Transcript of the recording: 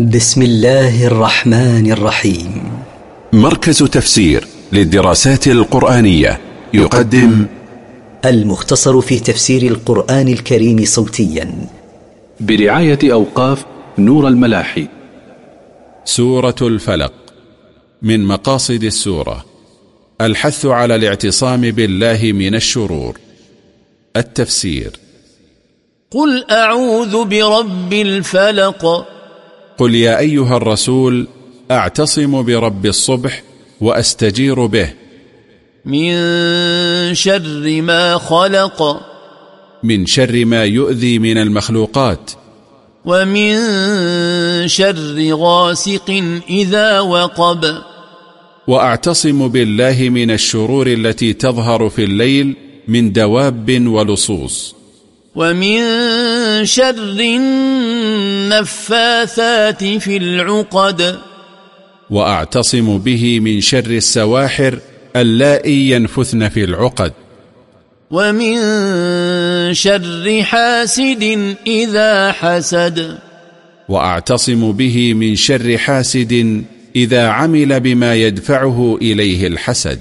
بسم الله الرحمن الرحيم. مركز تفسير للدراسات القرآنية يقدم المختصر في تفسير القرآن الكريم صوتيا. برعاية أوقاف نور الملاحي. سورة الفلق من مقاصد السورة. الحث على الاعتصام بالله من الشرور. التفسير. قل أعوذ برب الفلق. قل يا أيها الرسول أعتصم برب الصبح وأستجير به. من شر ما خلق. من شر ما يؤذي من المخلوقات. ومن شر غاسق إذا وقب. وأعتصم بالله من الشرور التي تظهر في الليل من دواب ولصوص. ومن شر النفاثات في العقد. وأعتصم به من شر السواحر اللائي ينفثن في العقد. ومن شر حاسد إذا حسد. وأعتصم به من شر حاسد إذا عمل بما يدفعه إليه الحسد.